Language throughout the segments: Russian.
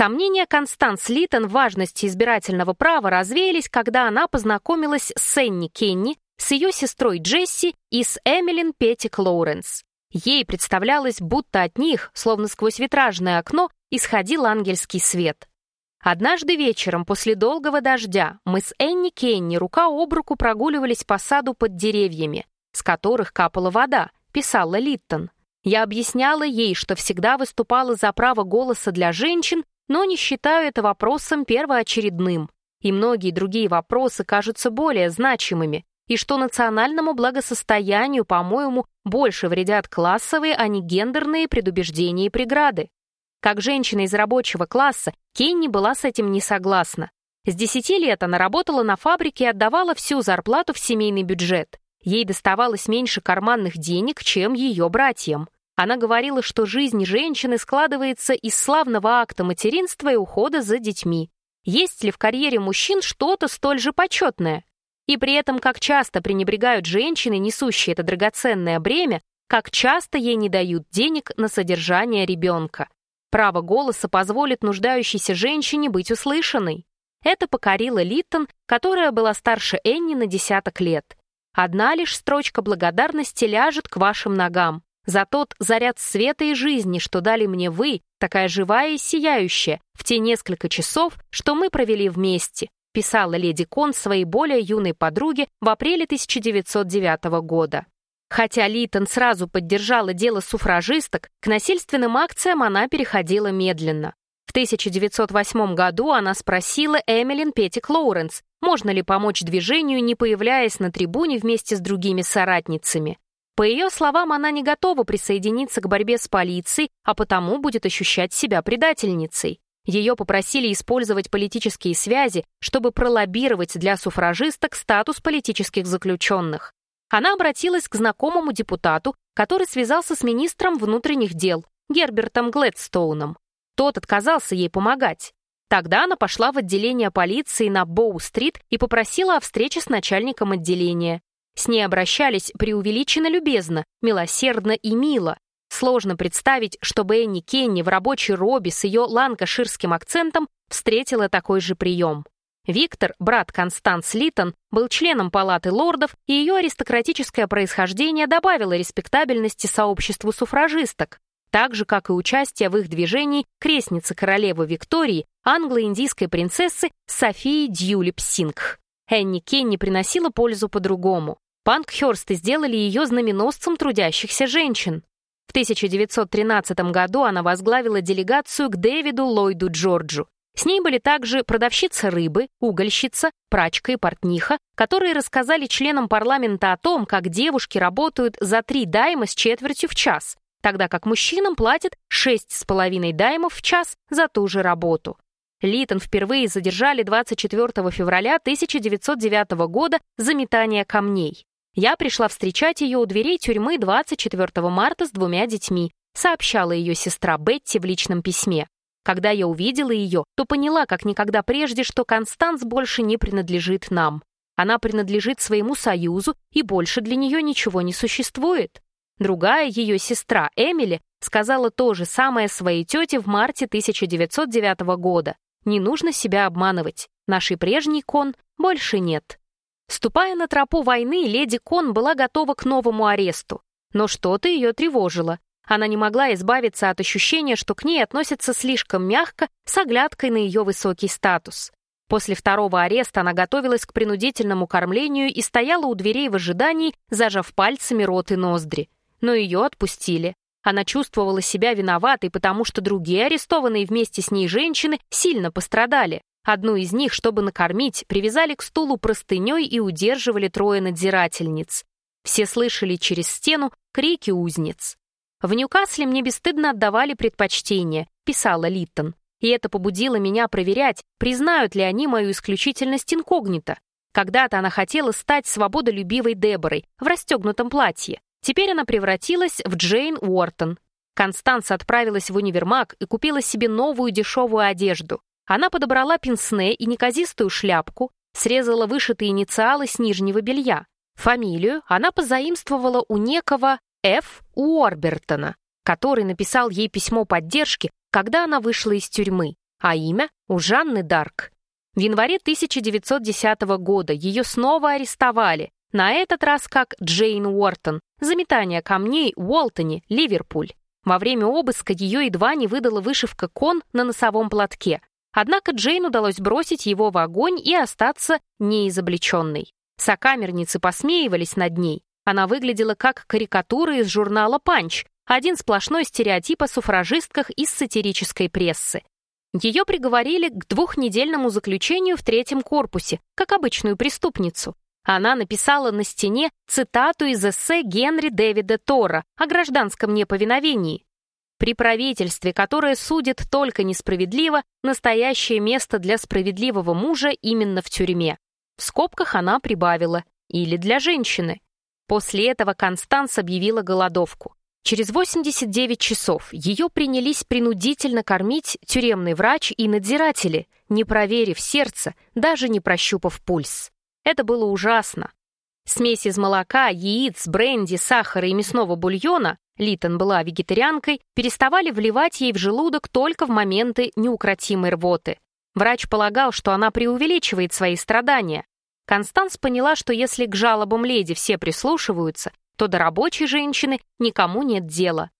Сомнения Констанс Литтон в важности избирательного права развеялись, когда она познакомилась с Энни Кенни, с ее сестрой Джесси и с Эммелин Петик-Лоуренс. Ей представлялось, будто от них, словно сквозь витражное окно, исходил ангельский свет. Однажды вечером после долгого дождя мы с Энни Кенни рука об руку прогуливались по саду под деревьями, с которых капала вода, писала Литтон. Я объясняла ей, что всегда выступала за право голоса для женщин, но не считаю это вопросом первоочередным. И многие другие вопросы кажутся более значимыми, и что национальному благосостоянию, по-моему, больше вредят классовые, а не гендерные предубеждения и преграды. Как женщина из рабочего класса, Кенни была с этим не согласна. С 10 лет она работала на фабрике и отдавала всю зарплату в семейный бюджет. Ей доставалось меньше карманных денег, чем ее братьям. Она говорила, что жизнь женщины складывается из славного акта материнства и ухода за детьми. Есть ли в карьере мужчин что-то столь же почетное? И при этом, как часто пренебрегают женщины, несущие это драгоценное бремя, как часто ей не дают денег на содержание ребенка. Право голоса позволит нуждающейся женщине быть услышанной. Это покорило Литтон, которая была старше Энни на десяток лет. Одна лишь строчка благодарности ляжет к вашим ногам. За тот заряд света и жизни, что дали мне вы, такая живая и сияющая, в те несколько часов, что мы провели вместе, писала леди Кон своей более юной подруге в апреле 1909 года. Хотя Литон сразу поддержала дело суфражисток, к насильственным акциям она переходила медленно. В 1908 году она спросила Эмилин Петтик Лоуренс, можно ли помочь движению, не появляясь на трибуне вместе с другими соратницами. По ее словам, она не готова присоединиться к борьбе с полицией, а потому будет ощущать себя предательницей. Ее попросили использовать политические связи, чтобы пролоббировать для суфражисток статус политических заключенных она обратилась к знакомому депутату, который связался с министром внутренних дел Гербертом Глэдстоуном. Тот отказался ей помогать. Тогда она пошла в отделение полиции на Боу-стрит и попросила о встрече с начальником отделения. С ней обращались преувеличенно любезно, милосердно и мило. Сложно представить, чтобы Энни Кенни в рабочей робе с ее ланкаширским акцентом встретила такой же прием. Виктор, брат Констанс Литон, был членом Палаты лордов, и ее аристократическое происхождение добавило респектабельности сообществу суфражисток, так же, как и участие в их движении крестницы королевы Виктории, англо-индийской принцессы Софии Дьюлип Сингх. Энни Кенни приносила пользу по-другому. Панкхёрсты сделали ее знаменосцем трудящихся женщин. В 1913 году она возглавила делегацию к Дэвиду Ллойду Джорджу. С ней были также продавщица рыбы, угольщица, прачка и портниха, которые рассказали членам парламента о том, как девушки работают за три дайма с четвертью в час, тогда как мужчинам платят шесть с половиной даймов в час за ту же работу. Литон впервые задержали 24 февраля 1909 года за метание камней. Я пришла встречать ее у дверей тюрьмы 24 марта с двумя детьми, сообщала ее сестра Бетти в личном письме. Когда я увидела ее, то поняла, как никогда прежде, что Констанс больше не принадлежит нам. Она принадлежит своему союзу, и больше для нее ничего не существует. Другая ее сестра, Эмили, сказала то же самое своей тете в марте 1909 года. Не нужно себя обманывать. Нашей прежней Кон больше нет. Ступая на тропу войны, леди Кон была готова к новому аресту. Но что-то ее тревожило. Она не могла избавиться от ощущения, что к ней относятся слишком мягко, с оглядкой на ее высокий статус. После второго ареста она готовилась к принудительному кормлению и стояла у дверей в ожидании, зажав пальцами рот и ноздри. Но ее отпустили. Она чувствовала себя виноватой, потому что другие арестованные вместе с ней женщины сильно пострадали. Одну из них, чтобы накормить, привязали к стулу простыней и удерживали трое надзирательниц. Все слышали через стену крики узниц. В Ньюкасле мне бесстыдно отдавали предпочтение, писала Литтон. И это побудило меня проверять, признают ли они мою исключительность инкогнито. Когда-то она хотела стать свободолюбивой Деборой в расстегнутом платье. Теперь она превратилась в Джейн Уортон. Констанс отправилась в универмаг и купила себе новую дешевую одежду. Она подобрала пенсне и неказистую шляпку, срезала вышитые инициалы с нижнего белья. Фамилию она позаимствовала у некого Ф. Уорбертона, который написал ей письмо поддержки, когда она вышла из тюрьмы. а имя у Жанны Дарк. В январе 1910 года ее снова арестовали, на этот раз как Джейн Уортон, за метание камней в Уолтоне, Ливерпуль. Во время обыска ее едва не выдала вышивка кон на носовом платке. Однако Джейн удалось бросить его в огонь и остаться неизобличенной. Сокамерницы посмеивались над ней. Она выглядела как карикатура из журнала «Панч», один сплошной стереотип о суфражистках из сатирической прессы. Ее приговорили к двухнедельному заключению в третьем корпусе, как обычную преступницу. Она написала на стене цитату из эссе Генри Дэвида Тора о гражданском неповиновении. При правительстве, которое судит только несправедливо, настоящее место для справедливого мужа именно в тюрьме. В скобках она прибавила «или для женщины». После этого Констанс объявила голодовку. Через 89 часов ее принялись принудительно кормить тюремный врач и надзиратели, не проверив сердце, даже не прощупав пульс. Это было ужасно. Смесь из молока, яиц, бренди, сахара и мясного бульона Литон была вегетарианкой, переставали вливать ей в желудок только в моменты неукротимой рвоты. Врач полагал, что она преувеличивает свои страдания. Констанс поняла, что если к жалобам леди все прислушиваются, то до рабочей женщины никому нет дела.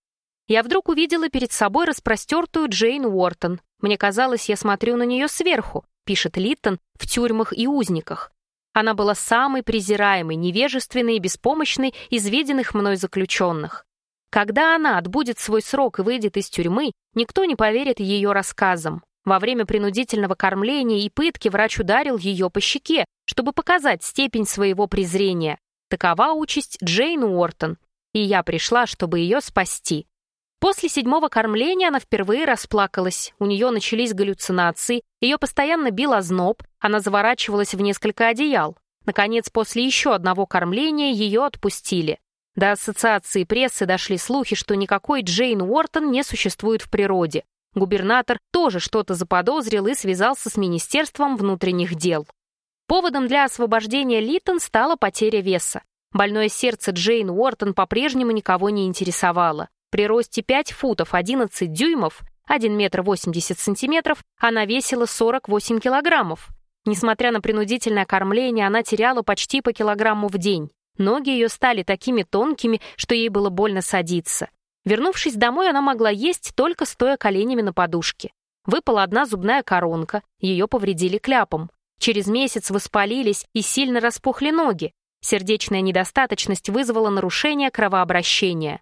Я вдруг увидела перед собой распростертую Джейн Уортон. Мне казалось, я смотрю на нее сверху, пишет Литтон в тюрьмах и узниках. Она была самой презираемой, невежественной и беспомощной из виденных мной заключенных. Когда она отбудет свой срок и выйдет из тюрьмы, никто не поверит ее рассказам. Во время принудительного кормления и пытки врач ударил ее по щеке, чтобы показать степень своего презрения. Такова участь Джейн Уортон, и я пришла, чтобы ее спасти. После седьмого кормления она впервые расплакалась, у нее начались галлюцинации, ее постоянно бил озноб, она заворачивалась в несколько одеял. Наконец, после еще одного кормления ее отпустили. До ассоциации прессы дошли слухи, что никакой Джейн Уортон не существует в природе. Губернатор тоже что-то заподозрил и связался с Министерством внутренних дел. Поводом для освобождения Литтон стала потеря веса. Больное сердце Джейн Уортон по-прежнему никого не интересовало. При росте 5 футов 11 дюймов, 1 метр 80 сантиметров, она весила 48 килограммов. Несмотря на принудительное кормление, она теряла почти по килограмму в день. Ноги ее стали такими тонкими, что ей было больно садиться. Вернувшись домой, она могла есть только стоя коленями на подушке. Выпала одна зубная коронка, ее повредили кляпом. Через месяц воспалились и сильно распухли ноги. Сердечная недостаточность вызвала нарушение кровообращения.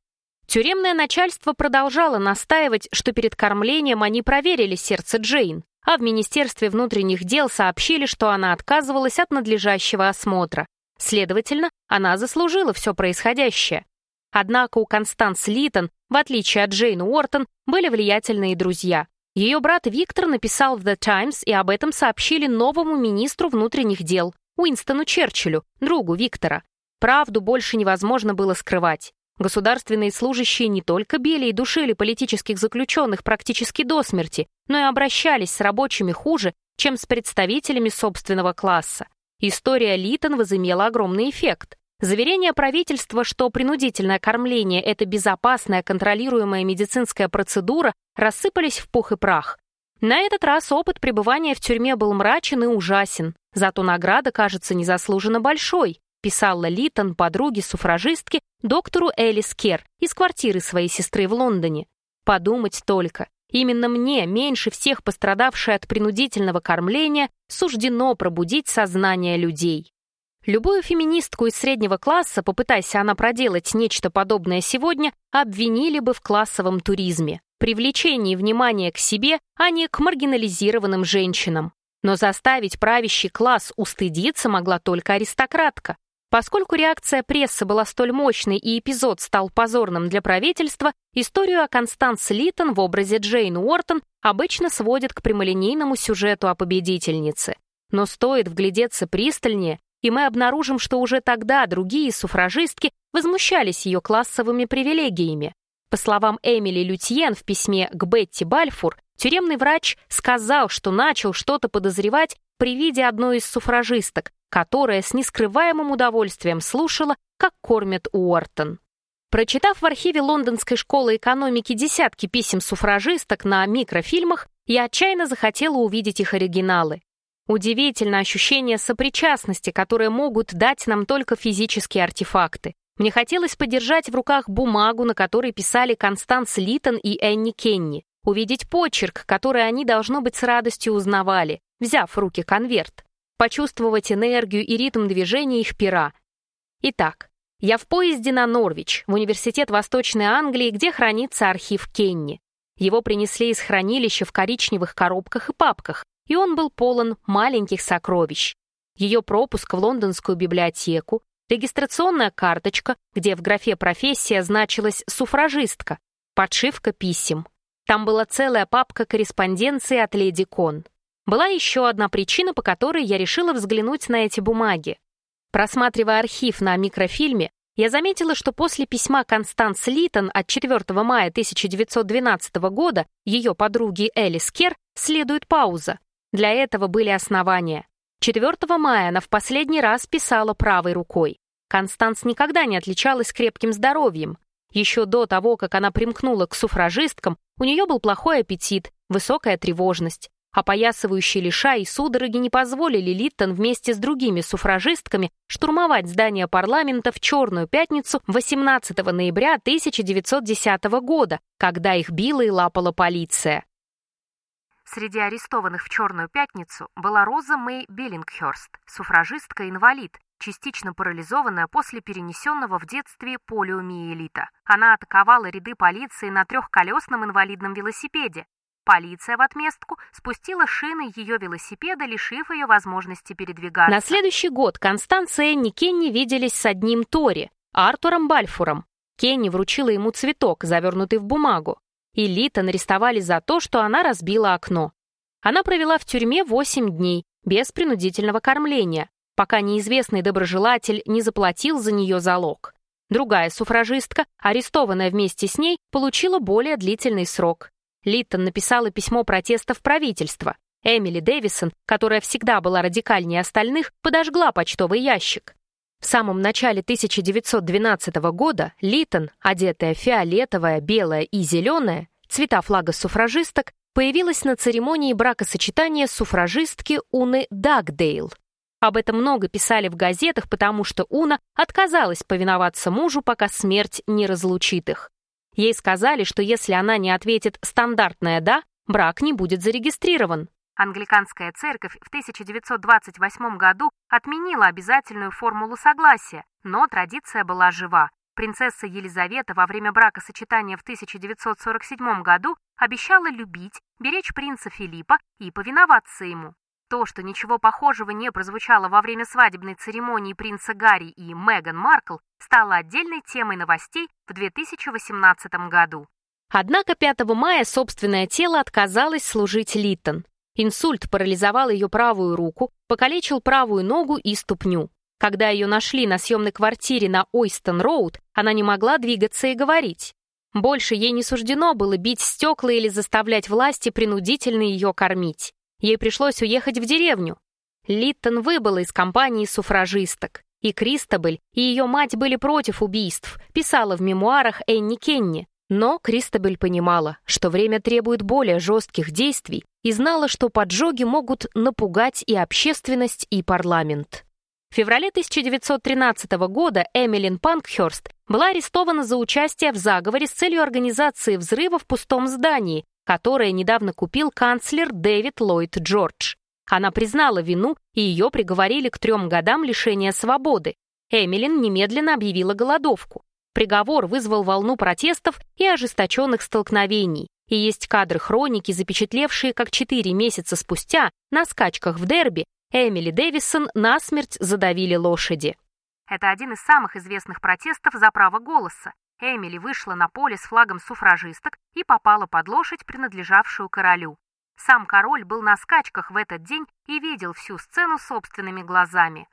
Тюремное начальство продолжало настаивать, что перед кормлением они проверили сердце Джейн, а в Министерстве внутренних дел сообщили, что она отказывалась от надлежащего осмотра. Следовательно, она заслужила все происходящее. Однако у Констанс Литон, в отличие от Джейн Уортон, были влиятельные друзья. Ее брат Виктор написал в The Times, и об этом сообщили новому министру внутренних дел, Уинстону Черчиллю, другу Виктора. Правду больше невозможно было скрывать. Государственные служащие не только били и душили политических заключенных практически до смерти, но и обращались с рабочими хуже, чем с представителями собственного класса. История Литон возымела огромный эффект. Заверение правительства, что принудительное кормление – это безопасная, контролируемая медицинская процедура, рассыпались в пух и прах. На этот раз опыт пребывания в тюрьме был мрачен и ужасен, зато награда кажется незаслуженно большой, писала Литон подруге-суфражистке доктору Элис Кер из квартиры своей сестры в Лондоне. Подумать только, именно мне, меньше всех пострадавшей от принудительного кормления, суждено пробудить сознание людей. Любую феминистку из среднего класса, попытайся она проделать нечто подобное сегодня, обвинили бы в классовом туризме, привлечении внимания к себе, а не к маргинализированным женщинам. Но заставить правящий класс устыдиться могла только аристократка. Поскольку реакция прессы была столь мощной и эпизод стал позорным для правительства, историю о Констанс Литтон в образе Джейн Уортон обычно сводят к прямолинейному сюжету о победительнице. Но стоит вглядеться пристальнее, и мы обнаружим, что уже тогда другие суфражистки возмущались ее классовыми привилегиями. По словам Эмили Лютьен в письме к Бетти Бальфур, тюремный врач сказал, что начал что-то подозревать при виде одной из суфражисток, которая с нескрываемым удовольствием слушала, как кормят Уортон. Прочитав в архиве Лондонской школы экономики десятки писем суфражисток на микрофильмах, я отчаянно захотела увидеть их оригиналы. Удивительно ощущение сопричастности, которое могут дать нам только физические артефакты. Мне хотелось подержать в руках бумагу, на которой писали Констанс Литон и Энни Кенни, увидеть почерк, который они, должно быть, с радостью узнавали, взяв в руки конверт, почувствовать энергию и ритм движения их пера. Итак, я в поезде на Норвич, в Университет Восточной Англии, где хранится архив Кенни. Его принесли из хранилища в коричневых коробках и папках, и он был полон маленьких сокровищ. Ее пропуск в лондонскую библиотеку, регистрационная карточка, где в графе «профессия» значилась «суфражистка», подшивка писем. Там была целая папка корреспонденции от леди Кон. Была еще одна причина, по которой я решила взглянуть на эти бумаги. Просматривая архив на микрофильме, я заметила, что после письма Констанс Литон от 4 мая 1912 года ее подруги Элис Кер следует пауза. Для этого были основания. 4 мая она в последний раз писала правой рукой. Констанс никогда не отличалась крепким здоровьем. Еще до того, как она примкнула к суфражисткам, у нее был плохой аппетит, высокая тревожность. Опоясывающие лиша и судороги не позволили Литтон вместе с другими суфражистками штурмовать здание парламента в Черную пятницу 18 ноября 1910 года, когда их била и лапала полиция. Среди арестованных в «Черную пятницу» была Роза Мэй Биллингхёрст, суфражистка-инвалид, частично парализованная после перенесенного в детстве полиомиелита. Она атаковала ряды полиции на трехколесном инвалидном велосипеде. Полиция в отместку спустила шины ее велосипеда, лишив ее возможности передвигаться. На следующий год Констанция и Кенни виделись с одним Тори, Артуром Бальфуром. Кенни вручила ему цветок, завернутый в бумагу и Литон арестовали за то, что она разбила окно. Она провела в тюрьме 8 дней, без принудительного кормления, пока неизвестный доброжелатель не заплатил за нее залог. Другая суфражистка, арестованная вместе с ней, получила более длительный срок. Литтон написала письмо протеста в правительство. Эмили Дэвисон, которая всегда была радикальнее остальных, подожгла почтовый ящик. В самом начале 1912 года Литон, одетая фиолетовая, белая и зеленая, цвета флага суфражисток, появилась на церемонии бракосочетания суфражистки Уны Дагдейл. Об этом много писали в газетах, потому что Уна отказалась повиноваться мужу, пока смерть не разлучит их. Ей сказали, что если она не ответит стандартное «да», брак не будет зарегистрирован. Англиканская церковь в 1928 году отменила обязательную формулу согласия, но традиция была жива. Принцесса Елизавета во время бракосочетания в 1947 году обещала любить, беречь принца Филиппа и повиноваться ему. То, что ничего похожего не прозвучало во время свадебной церемонии принца Гарри и Меган Маркл, стало отдельной темой новостей в 2018 году. Однако 5 мая собственное тело отказалось служить Литтон. Инсульт парализовал ее правую руку, покалечил правую ногу и ступню. Когда ее нашли на съемной квартире на Юстон-Роуд, она не могла двигаться и говорить. Больше ей не суждено было бить стекла или заставлять власти принудительно ее кормить. Ей пришлось уехать в деревню. Литтон выбыла из компании суфражисток. И Кристабель, и ее мать были против убийств, писала в мемуарах Энни Кенни. Но Кристабель понимала, что время требует более жестких действий и знала, что поджоги могут напугать и общественность, и парламент. В феврале 1913 года Эмилин Панкхёрст была арестована за участие в заговоре с целью организации взрыва в пустом здании, которое недавно купил канцлер Дэвид Ллойд Джордж. Она признала вину, и ее приговорили к трем годам лишения свободы. Эмилин немедленно объявила голодовку. Приговор вызвал волну протестов и ожесточенных столкновений. И есть кадры хроники, запечатлевшие, как четыре месяца спустя на скачках в дерби Эмили Дэвисон насмерть задавили лошади. Это один из самых известных протестов за право голоса. Эмили вышла на поле с флагом суфражисток и попала под лошадь, принадлежавшую королю. Сам король был на скачках в этот день и видел всю сцену собственными глазами.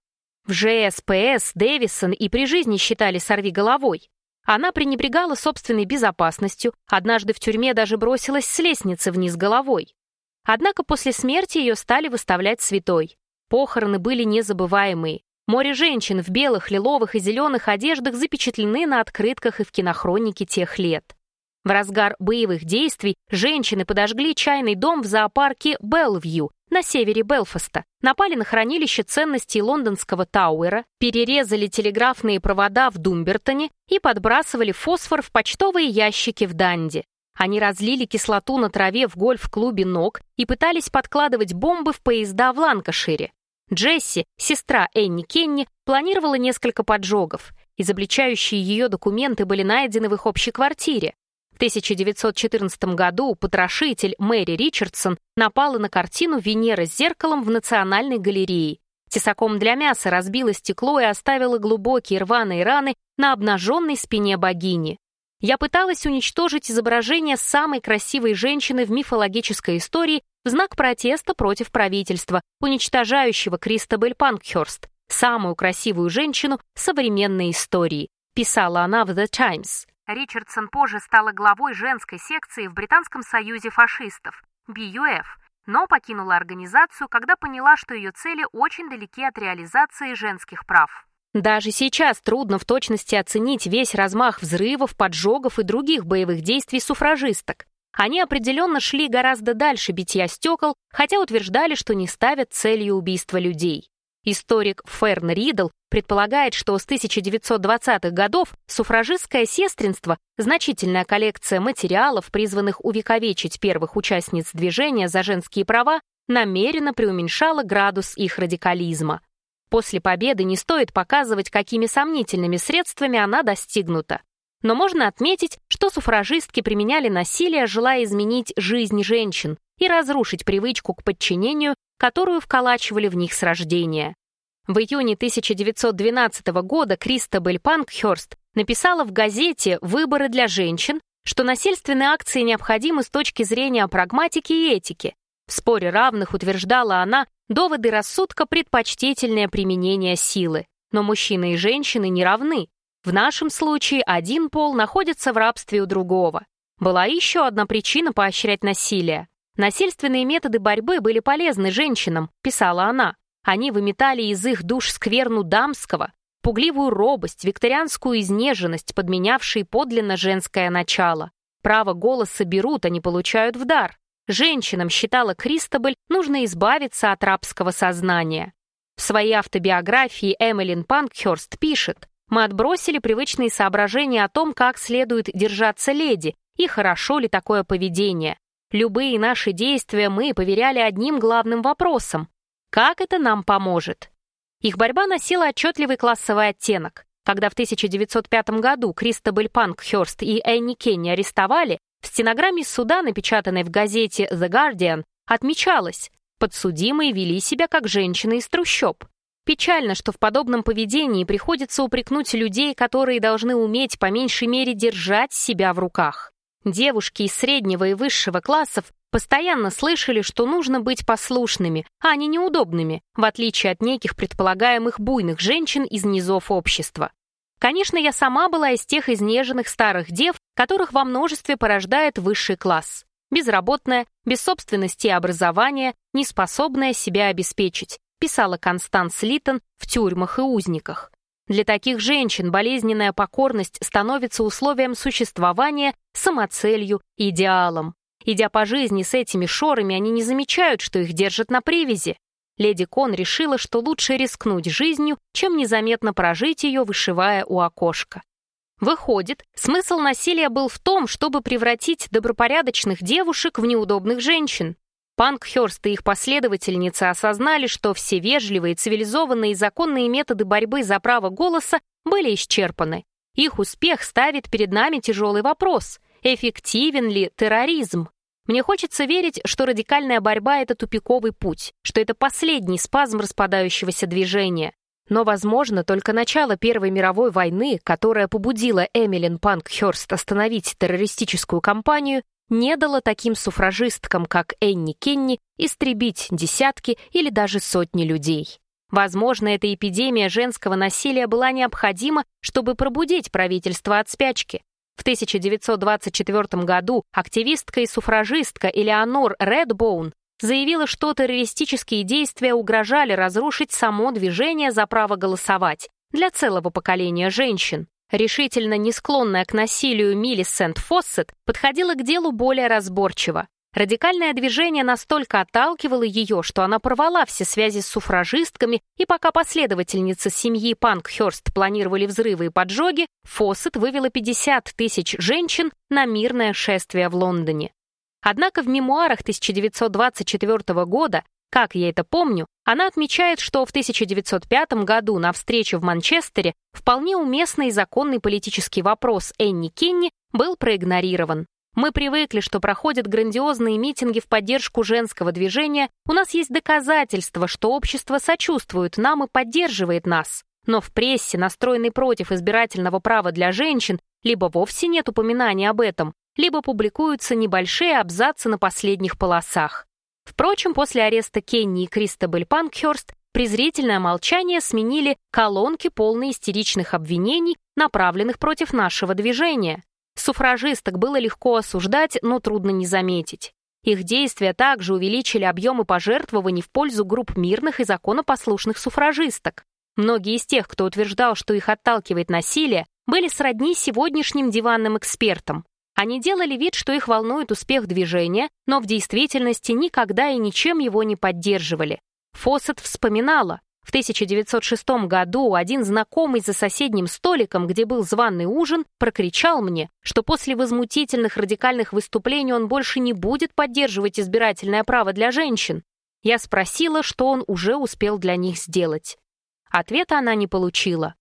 В ЖСПС Дэвисон и при жизни считали сорви головой. Она пренебрегала собственной безопасностью, однажды в тюрьме даже бросилась с лестницы вниз головой. Однако после смерти ее стали выставлять святой. Похороны были незабываемые. Море женщин в белых, лиловых и зеленых одеждах запечатлены на открытках и в кинохронике тех лет. В разгар боевых действий женщины подожгли чайный дом в зоопарке Белвью на севере Белфаста, напали на хранилище ценностей лондонского Тауэра, перерезали телеграфные провода в Думбертоне и подбрасывали фосфор в почтовые ящики в Данди. Они разлили кислоту на траве в гольф-клубе «Ног» и пытались подкладывать бомбы в поезда в Ланкашире. Джесси, сестра Энни Кенни, планировала несколько поджогов. Изобличающие ее документы были найдены в их общей квартире. В 1914 году потрошитель Мэри Ричардсон напала на картину «Венера с зеркалом» в Национальной галерее. Тесаком для мяса разбила стекло и оставила глубокие рваные раны на обнаженной спине богини. Я пыталась уничтожить изображение самой красивой женщины в мифологической истории в знак протеста против правительства, уничтожающего Кристобель Панкхерст, самую красивую женщину современной истории, писала она в The Times. Ричардсон позже стала главой женской секции в Британском союзе фашистов, BUF, но покинула организацию, когда поняла, что ее цели очень далеки от реализации женских прав. Даже сейчас трудно в точности оценить весь размах взрывов, поджогов и других боевых действий суфражисток. Они определенно шли гораздо дальше битья стекол, хотя утверждали, что не ставят целью убийства людей. Историк Ферн Ридл предполагает, что с 1920-х годов суфражистское сестринство, значительная коллекция материалов, призванных увековечить первых участниц движения за женские права, намеренно преуменьшала градус их радикализма. После победы не стоит показывать, какими сомнительными средствами она достигнута. Но можно отметить, что суфражистки применяли насилие, желая изменить жизнь женщин и разрушить привычку к подчинению которую вколачивали в них с рождения. В июне 1912 года Кристобель Панкхерст написала в газете «Выборы для женщин», что насильственные акции необходимы с точки зрения прагматики и этики. В споре равных утверждала она доводы рассудка предпочтительное применение силы. Но мужчины и женщины не равны. В нашем случае один пол находится в рабстве у другого. Была еще одна причина поощрять насилие. Насильственные методы борьбы были полезны женщинам, писала она. Они выметали из их душ скверну дамского, пугливую робость, викторианскую изнеженность, подменявшие подлинно женское начало. Право голоса берут, а не получают в дар. Женщинам, считала Кристобаль, нужно избавиться от рабского сознания. В своей автобиографии Эмилин Панкхерст пишет, «Мы отбросили привычные соображения о том, как следует держаться леди и хорошо ли такое поведение. Любые наши действия мы поверяли одним главным вопросом. Как это нам поможет? Их борьба носила отчетливый классовый оттенок. Когда в 1905 году Кристобель Панкхерст и Энни Кенни арестовали, стенограмме суда, напечатанной в газете The Guardian, отмечалось, подсудимые вели себя как женщины из трущоб. Печально, что в подобном поведении приходится упрекнуть людей, которые должны уметь по меньшей мере держать себя в руках. Девушки из среднего и высшего классов постоянно слышали, что нужно быть послушными, а не неудобными, в отличие от неких предполагаемых буйных женщин из низов общества. Конечно, я сама была из тех изнеженных старых дев, которых во множестве порождает высший класс. Безработная, без собственности и образования, неспособная себя обеспечить, писала Констанс Литтон в тюрьмах и узниках. Для таких женщин болезненная покорность становится условием существования, самоцелью, идеалом. Идя по жизни с этими шорами, они не замечают, что их держат на привязи. Леди Кон решила, что лучше рискнуть жизнью, чем незаметно прожить ее, вышивая у окошка. Выходит, смысл насилия был в том, чтобы превратить добропорядочных девушек в неудобных женщин. Панкхерст и их последовательницы осознали, что все вежливые, цивилизованные и законные методы борьбы за право голоса были исчерпаны. Их успех ставит перед нами тяжелый вопрос – эффективен ли терроризм? Мне хочется верить, что радикальная борьба – это тупиковый путь, что это последний спазм распадающегося движения. Но, возможно, только начало Первой мировой войны, которая побудила Эмилин Панкхерст остановить террористическую кампанию, не дало таким суфражисткам, как Энни Кенни, истребить десятки или даже сотни людей. Возможно, эта эпидемия женского насилия была необходима, чтобы пробудить правительство от спячки. В 1924 году активистка и суфражистка Элеонор Редбоун заявила, что террористические действия угрожали разрушить само движение за право голосовать для целого поколения женщин. Решительно не склонная к насилию Миллисент Фоссет подходила к делу более разборчиво. Радикальное движение настолько отталкивало ее, что она порвала все связи с суфражистками, и пока последовательницы семьи Панкхёрст планировали взрывы и поджоги, Фоссет вывела 50 тысяч женщин на мирное шествие в Лондоне. Однако в мемуарах 1924 года, как я это помню, она отмечает, что в 1905 году на встрече в Манчестере вполне уместный и законный политический вопрос Энни Кенни был проигнорирован. Мы привыкли, что проходят грандиозные митинги в поддержку женского движения, у нас есть доказательства, что общество сочувствует нам и поддерживает нас. Но в прессе, настроенной против избирательного права для женщин, либо вовсе нет упоминаний об этом, либо публикуются небольшие абзацы на последних полосах. Впрочем, после ареста Кенни и Кристобель Панкхерст презрительное молчание сменили колонки, полные истеричных обвинений, направленных против нашего движения. Суфражисток было легко осуждать, но трудно не заметить. Их действия также увеличили объемы пожертвований в пользу групп мирных и законопослушных суфражисток. Многие из тех, кто утверждал, что их отталкивает насилие, были сродни сегодняшним диванным экспертам. Они делали вид, что их волнует успех движения, но в действительности никогда и ничем его не поддерживали. Фоссет вспоминала, в 1906 году один знакомый за соседним столиком, где был званый ужин, прокричал мне, что после возмутительных радикальных выступлений он больше не будет поддерживать избирательное право для женщин. Я спросила, что он уже успел для них сделать. Ответа она не получила.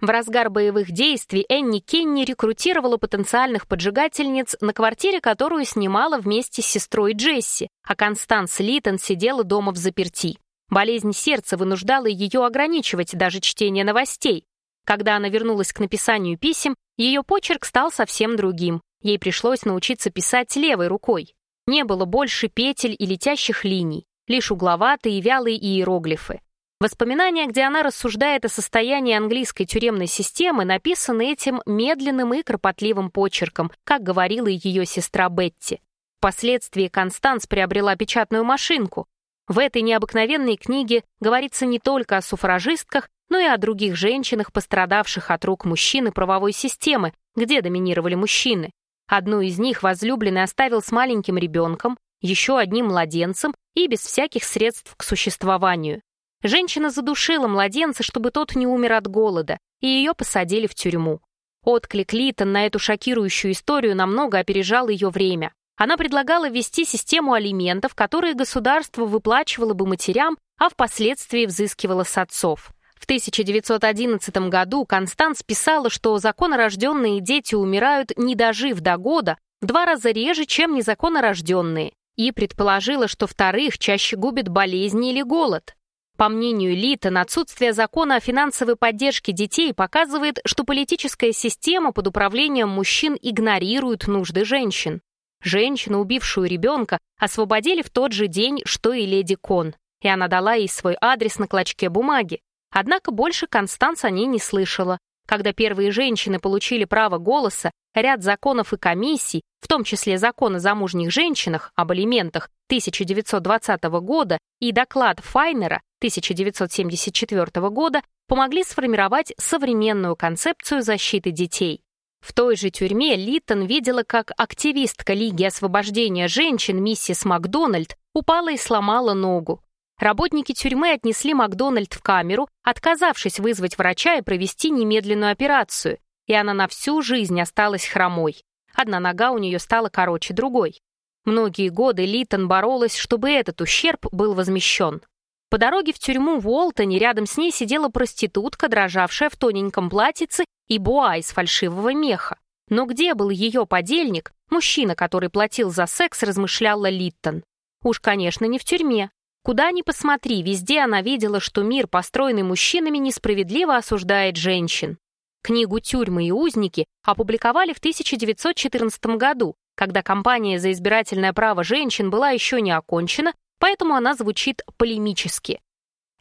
В разгар боевых действий Энни Кенни рекрутировала потенциальных поджигательниц на квартире, которую снимала вместе с сестрой Джесси, а Констанс Литтон сидела дома в заперти. Болезнь сердца вынуждала ее ограничивать даже чтение новостей. Когда она вернулась к написанию писем, ее почерк стал совсем другим. Ей пришлось научиться писать левой рукой. Не было больше петель и летящих линий, лишь угловатые и вялые иероглифы. Воспоминания, где она рассуждает о состоянии английской тюремной системы, написаны этим медленным и кропотливым почерком, как говорила ее сестра Бетти. Впоследствии Констанс приобрела печатную машинку, в этой необыкновенной книге говорится не только о суфражистках, но и о других женщинах, пострадавших от рук мужчин и правовой системы, где доминировали мужчины. Одну из них возлюбленный оставил с маленьким ребенком, еще одним младенцем и без всяких средств к существованию. Женщина задушила младенца, чтобы тот не умер от голода, и ее посадили в тюрьму. Отклик Литон на эту шокирующую историю намного опережал ее время. Она предлагала ввести систему алиментов, которые государство выплачивало бы матерям, а впоследствии взыскивало с отцов. В 1911 году Констанс писала, что законорожденные дети умирают, не дожив до года, в два раза реже, чем незаконнорожденные, и предположила, что вторых чаще губит болезни или голод. По мнению Литон, отсутствие закона о финансовой поддержке детей показывает, что политическая система под управлением мужчин игнорирует нужды женщин. Женщину, убившую ребенка, освободили в тот же день, что и леди Кон, и она дала ей свой адрес на клочке бумаги. Однако больше Констанс о ней не слышала. Когда первые женщины получили право голоса, ряд законов и комиссий, в том числе закон о замужних женщинах об алиментах 1920 года и доклад Файнера 1974 года, помогли сформировать современную концепцию защиты детей. В той же тюрьме Литтон видела, как активистка Лиги освобождения женщин миссис Макдональд упала и сломала ногу. Работники тюрьмы отнесли Макдональд в камеру, отказавшись вызвать врача и провести немедленную операцию, и она на всю жизнь осталась хромой. Одна нога у нее стала короче другой. Многие годы Литтон боролась, чтобы этот ущерб был возмещен. По дороге в тюрьму в Уолтоне рядом с ней сидела проститутка, дрожавшая в тоненьком платьице и буа из фальшивого меха. Но где был ее подельник, мужчина, который платил за секс, размышляла Литтон. Уж, конечно, не в тюрьме. Куда ни посмотри, везде она видела, что мир, построенный мужчинами, несправедливо осуждает женщин. Книгу «Тюрьмы и узники» опубликовали в 1914 году, когда кампания за избирательное право женщин была еще не окончена, поэтому она звучит полемически.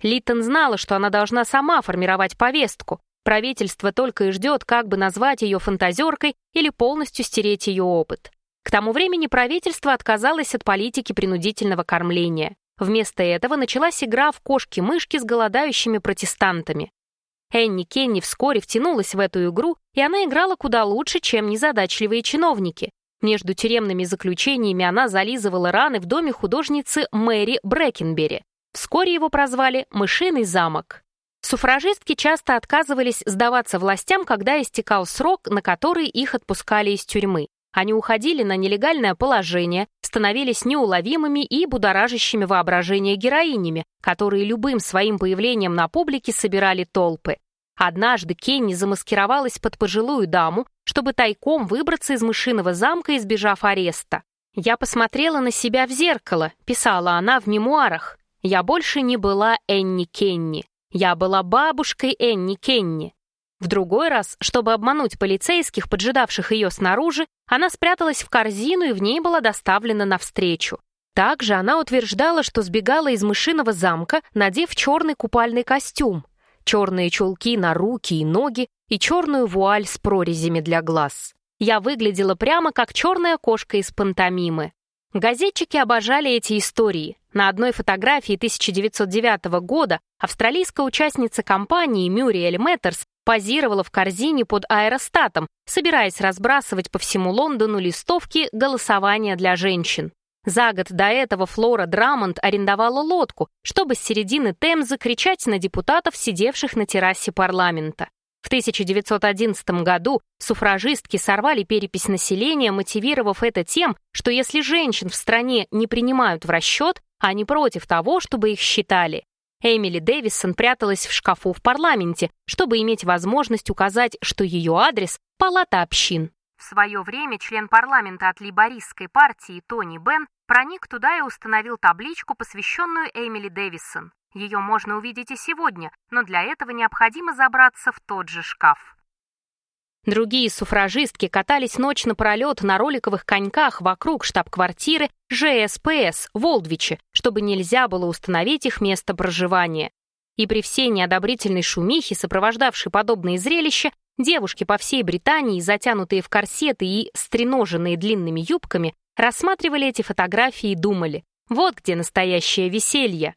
Литтон знала, что она должна сама формировать повестку, Правительство только и ждет, как бы назвать ее фантазеркой или полностью стереть ее опыт. К тому времени правительство отказалось от политики принудительного кормления. Вместо этого началась игра в кошки-мышки с голодающими протестантами. Энни Кенни вскоре втянулась в эту игру, и она играла куда лучше, чем незадачливые чиновники. Между тюремными заключениями она зализывала раны в доме художницы Мэри Брэкенбери. Вскоре его прозвали «Мышиный замок». Суфражистки часто отказывались сдаваться властям, когда истекал срок, на который их отпускали из тюрьмы. Они уходили на нелегальное положение, становились неуловимыми и будоражащими воображение героинями, которые любым своим появлением на публике собирали толпы. Однажды Кенни замаскировалась под пожилую даму, чтобы тайком выбраться из мышиного замка, избежав ареста. «Я посмотрела на себя в зеркало», — писала она в мемуарах. «Я больше не была Энни Кенни. Я была бабушкой Энни Кенни. В другой раз, чтобы обмануть полицейских, поджидавших ее снаружи, она спряталась в корзину и в ней была доставлена навстречу. Также она утверждала, что сбегала из мышиного замка, надев черный купальный костюм, черные чулки на руки и ноги и черную вуаль с прорезями для глаз. Я выглядела прямо как черная кошка из пантомимы. Газетчики обожали эти истории. На одной фотографии 1909 года австралийская участница кампании Мюриэль Мэттерс позировала в корзине под аэростатом, собираясь разбрасывать по всему Лондону листовки голосования для женщин. За год до этого Флора Драмонт арендовала лодку, чтобы с середины Темзы кричать на депутатов, сидевших на террасе парламента. В 1911 году суфражистки сорвали перепись населения, мотивировав это тем, что если женщин в стране не принимают в расчет, они против того, чтобы их считали. Эмили Дэвисон пряталась в шкафу в парламенте, чтобы иметь возможность указать, что ее адрес – палата общин. В свое время член парламента от лейбористской партии Тони Бен проник туда и установил табличку, посвященную Эмили Дэвисон. Ее можно увидеть и сегодня, но для этого необходимо забраться в тот же шкаф. Другие суфражистки катались ночь напролет на роликовых коньках вокруг штаб-квартиры ЖСПС в Олдвиче, чтобы нельзя было установить их место проживания. И при всей неодобрительной шумихе, сопровождавшей подобные зрелища, девушки по всей Британии, затянутые в корсеты и стреноженные длинными юбками, рассматривали эти фотографии и думали, вот где настоящее веселье.